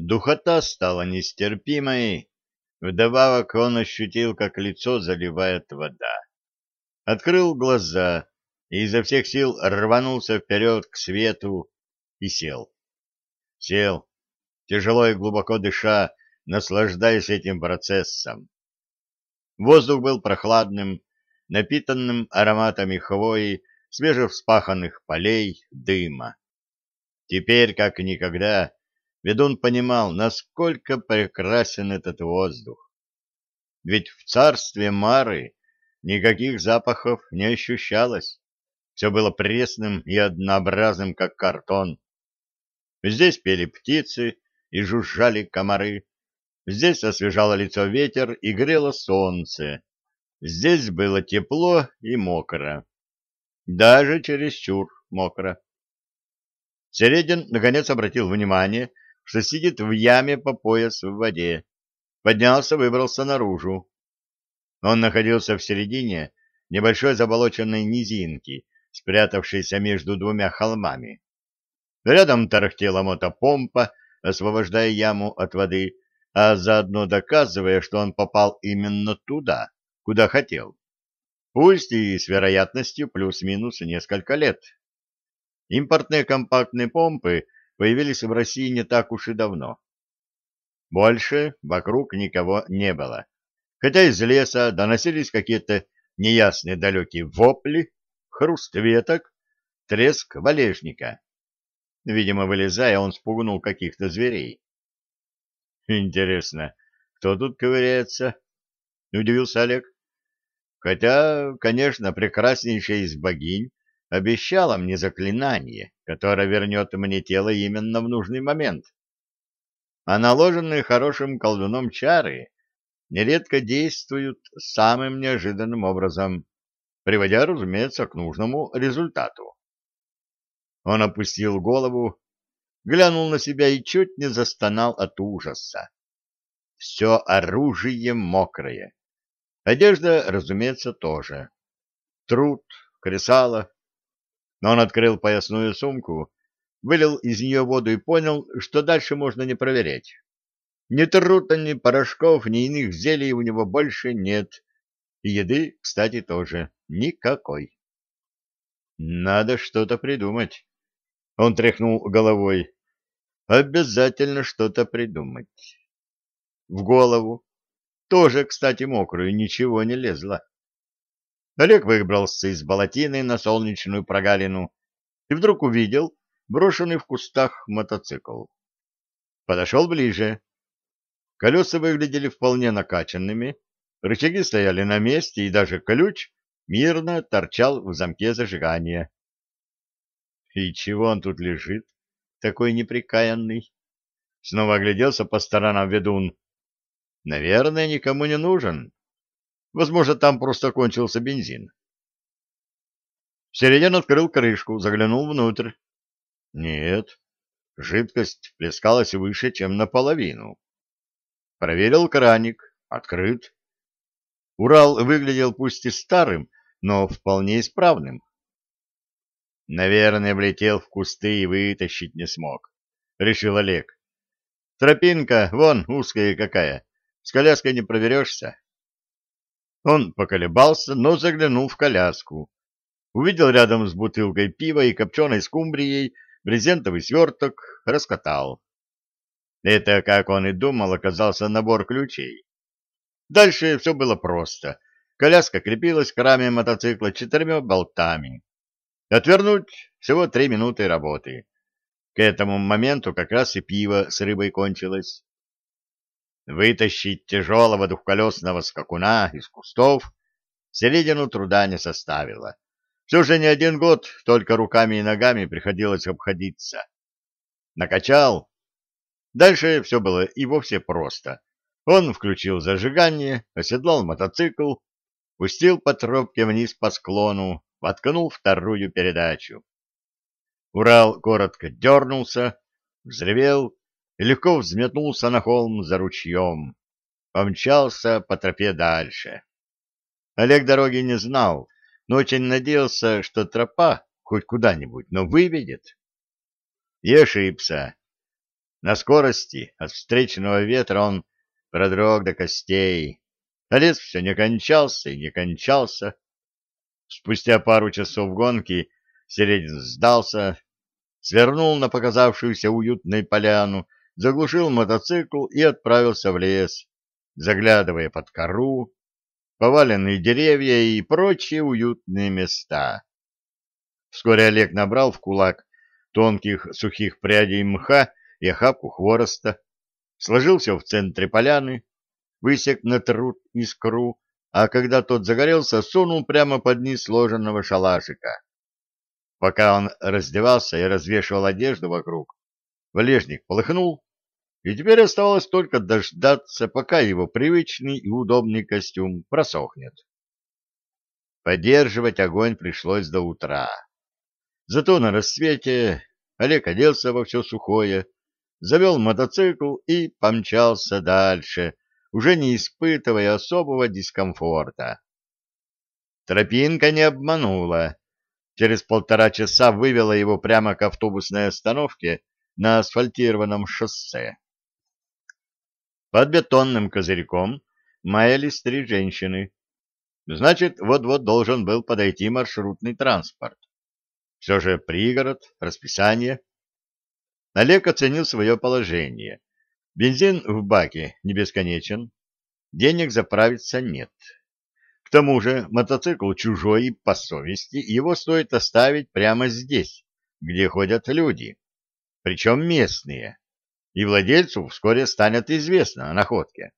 Духота стала нестерпимой. Вдобавок он ощутил, как лицо заливает вода. Открыл глаза и изо всех сил рванулся вперед к свету и сел. Сел, тяжело и глубоко дыша, наслаждаясь этим процессом. Воздух был прохладным, напитанным ароматами хвои, свежевспаханных полей, дыма. Теперь, как никогда, ведун понимал, насколько прекрасен этот воздух. Ведь в царстве Мары никаких запахов не ощущалось. Все было пресным и однообразным, как картон. Здесь пели птицы и жужжали комары. Здесь освежало лицо ветер и грело солнце. Здесь было тепло и мокро. Даже чересчур мокро. Середин наконец обратил внимание, что сидит в яме по пояс в воде. Поднялся, выбрался наружу. Он находился в середине небольшой заболоченной низинки, спрятавшейся между двумя холмами. Рядом тарахтела мотопомпа, освобождая яму от воды, а заодно доказывая, что он попал именно туда, куда хотел. Пусть и с вероятностью плюс-минус несколько лет. Импортные компактные помпы появились в России не так уж и давно. Больше вокруг никого не было, хотя из леса доносились какие-то неясные далекие вопли, хруст веток, треск валежника. Видимо, вылезая, он спугнул каких-то зверей. Интересно, кто тут ковыряется? Удивился Олег. Хотя, конечно, прекраснейшая из богинь обещала мне заклинание, которое вернет мне тело именно в нужный момент. А наложенные хорошим колдуном чары нередко действуют самым неожиданным образом, приводя, разумеется, к нужному результату. Он опустил голову, глянул на себя и чуть не застонал от ужаса. Все оружие мокрое. Одежда, разумеется, тоже. Труд, кресало. Но он открыл поясную сумку, вылил из нее воду и понял, что дальше можно не проверять. Ни трута, ни порошков, ни иных зелий у него больше нет. И еды, кстати, тоже никакой. Надо что-то придумать. Он тряхнул головой. Обязательно что-то придумать. В голову, тоже, кстати, мокрую, ничего не лезло. Олег выбрался из болотины на солнечную прогалину и вдруг увидел брошенный в кустах мотоцикл. Подошел ближе. Колеса выглядели вполне накачанными, рычаги стояли на месте, и даже ключ мирно торчал в замке зажигания. И чего он тут лежит, такой неприкаянный? Снова огляделся по сторонам ведун. Наверное, никому не нужен. Возможно, там просто кончился бензин. Середин открыл крышку, заглянул внутрь. Нет, жидкость плескалась выше, чем наполовину. Проверил краник. Открыт. Урал выглядел пусть и старым, но вполне исправным. Наверное, влетел в кусты и вытащить не смог, — решил Олег. Тропинка, вон, узкая какая, с коляской не проверешься. Он поколебался, но заглянул в коляску. Увидел рядом с бутылкой пива и копченой скумбрией брезентовый сверток, раскатал. Это, как он и думал, оказался набор ключей. Дальше все было просто. Коляска крепилась к раме мотоцикла четырьмя болтами. Отвернуть всего три минуты работы. К этому моменту как раз и пиво с рыбой кончилось. Вытащить тяжелого двухколесного скакуна из кустов середину труда не составило. Все же не один год только руками и ногами приходилось обходиться. Накачал. Дальше все было и вовсе просто. Он включил зажигание, оседлал мотоцикл, пустил по тропке вниз по склону, воткнул вторую передачу. Урал коротко дернулся, взревел легко взметнулся на холм за ручьем. Помчался по тропе дальше. Олег дороги не знал, но очень надеялся, что тропа хоть куда-нибудь, но выведет. И ошибся. На скорости от встречного ветра он продрог до костей, а лес все не кончался и не кончался. Спустя пару часов гонки Середин сдался, свернул на показавшуюся уютной поляну, заглушил мотоцикл и отправился в лес, заглядывая под кору, поваленные деревья и прочие уютные места. Вскоре Олег набрал в кулак тонких сухих прядей мха и охапку хвороста, сложил все в центре поляны, высек на труд искру, а когда тот загорелся, сунул прямо под низ сложенного шалашика. Пока он раздевался и развешивал одежду вокруг, валежник полыхнул, и теперь оставалось только дождаться, пока его привычный и удобный костюм просохнет. Поддерживать огонь пришлось до утра. Зато на рассвете Олег оделся во все сухое, завел мотоцикл и помчался дальше, уже не испытывая особого дискомфорта. Тропинка не обманула. Через полтора часа вывела его прямо к автобусной остановке на асфальтированном шоссе. Под бетонным козырьком маялись три женщины. Значит, вот-вот должен был подойти маршрутный транспорт. Все же пригород, расписание. Олег оценил свое положение. Бензин в баке не бесконечен, денег заправиться нет. К тому же мотоцикл чужой и по совести, его стоит оставить прямо здесь, где ходят люди, причем местные, и владельцу вскоре станет известно о находке.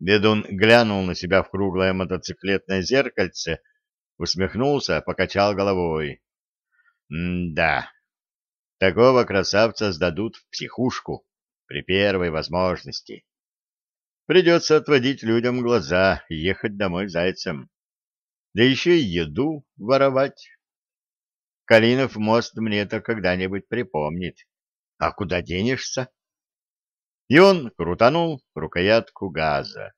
Бедун глянул на себя в круглое мотоциклетное зеркальце, усмехнулся, покачал головой. М-да, такого красавца сдадут в психушку при первой возможности. Придется отводить людям глаза и ехать домой зайцем. Да еще и еду воровать. Калинов мост мне это когда-нибудь припомнит. А куда денешься? И он крутанул рукоятку газа.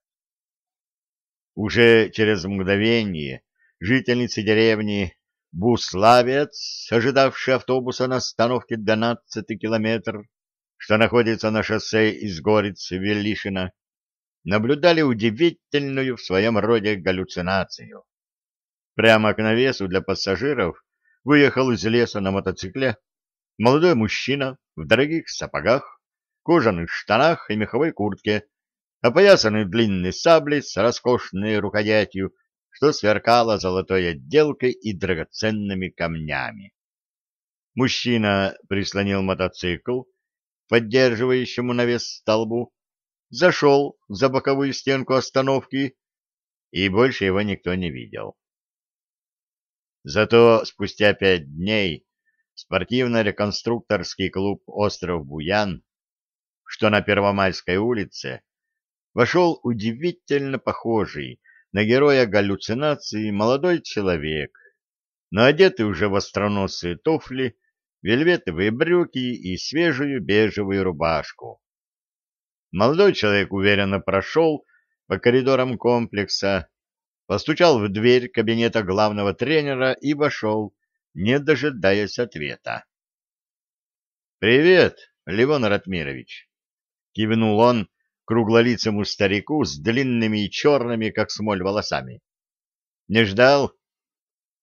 Уже через мгновение жительницы деревни Буславец, ожидавший автобуса на остановке 12 километр, что находится на шоссе из Гориц-Велишина, наблюдали удивительную в своем роде галлюцинацию. Прямо к навесу для пассажиров выехал из леса на мотоцикле молодой мужчина в дорогих сапогах, кожаных штанах и меховой куртке, опоясанный длинной саблей с роскошной рукоятью что сверкало золотой отделкой и драгоценными камнями. Мужчина прислонил мотоцикл, поддерживающему навес столбу, зашел за боковую стенку остановки, и больше его никто не видел. Зато спустя пять дней спортивно-реконструкторский клуб «Остров Буян», что на Первомайской улице, вошел удивительно похожий на героя галлюцинации молодой человек, но одетый уже в остроносые туфли, вельветовые брюки и свежую бежевую рубашку. Молодой человек уверенно прошел по коридорам комплекса, постучал в дверь кабинета главного тренера и вошел, не дожидаясь ответа. «Привет, Левон Ратмирович!» — кивнул он, круглолицему старику с длинными и черными, как смоль, волосами. — Не ждал?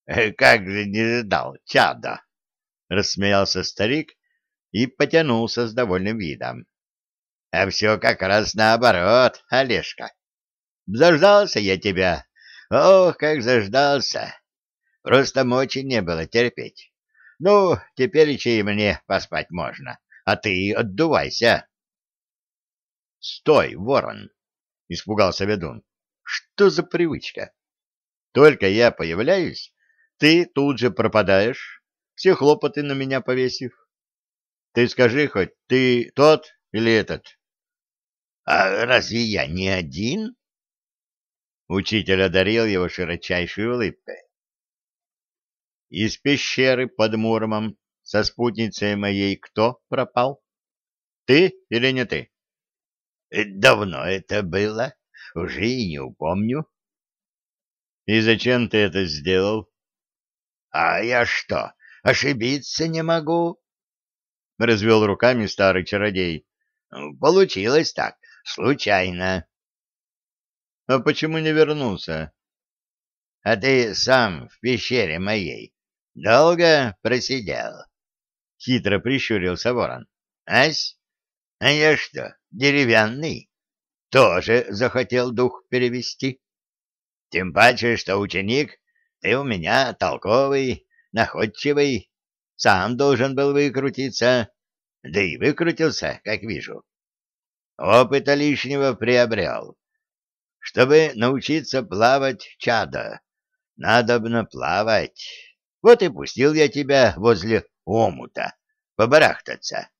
«Э, — Как же не ждал, чадо! — рассмеялся старик и потянулся с довольным видом. — А все как раз наоборот, Олежка. Заждался я тебя. Ох, как заждался! Просто мочи не было терпеть. Ну, теперь и мне поспать можно, а ты отдувайся. — Стой, ворон! — испугался ведун. — Что за привычка? Только я появляюсь, ты тут же пропадаешь, все хлопоты на меня повесив. Ты скажи хоть, ты тот или этот? — А разве я не один? Учитель одарил его широчайшей улыбкой. Из пещеры под Муромом со спутницей моей кто пропал? Ты или не ты? Э, давно это было, уже и не упомню. И зачем ты это сделал? А я что, ошибиться не могу? — развел руками старый чародей. — Получилось так, случайно. — А почему не вернулся? — А ты сам в пещере моей долго просидел? — хитро прищурился ворон. — Ась? А я что, деревянный? Тоже захотел дух перевести. Тем паче, что ученик ты у меня толковый, находчивый, сам должен был выкрутиться, да и выкрутился, как вижу. Опыта лишнего приобрел. Чтобы научиться плавать, чадо, надобно плавать. Вот и пустил я тебя возле омута побарахтаться.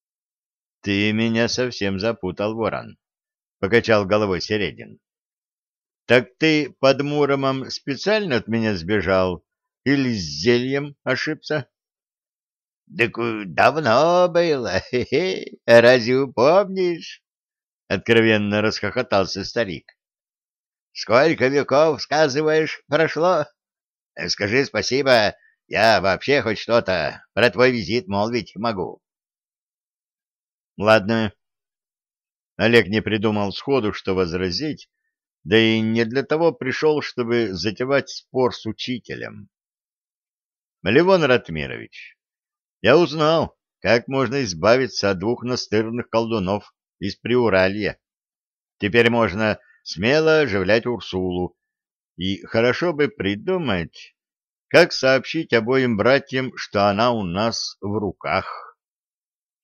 — Ты меня совсем запутал, ворон, — покачал головой Середин. — Так ты под Муромом специально от меня сбежал или с зельем ошибся? — Так давно было, хе-хе, разве упомнишь? — откровенно расхохотался старик. — Сколько веков, сказываешь, прошло? Скажи спасибо, я вообще хоть что-то про твой визит молвить могу. — Ладно. Олег не придумал сходу, что возразить, да и не для того пришел, чтобы затевать спор с учителем. Левон Ратмирович, я узнал, как можно избавиться от двух настырных колдунов из Приуралья. Теперь можно смело оживлять Урсулу, и хорошо бы придумать, как сообщить обоим братьям, что она у нас в руках.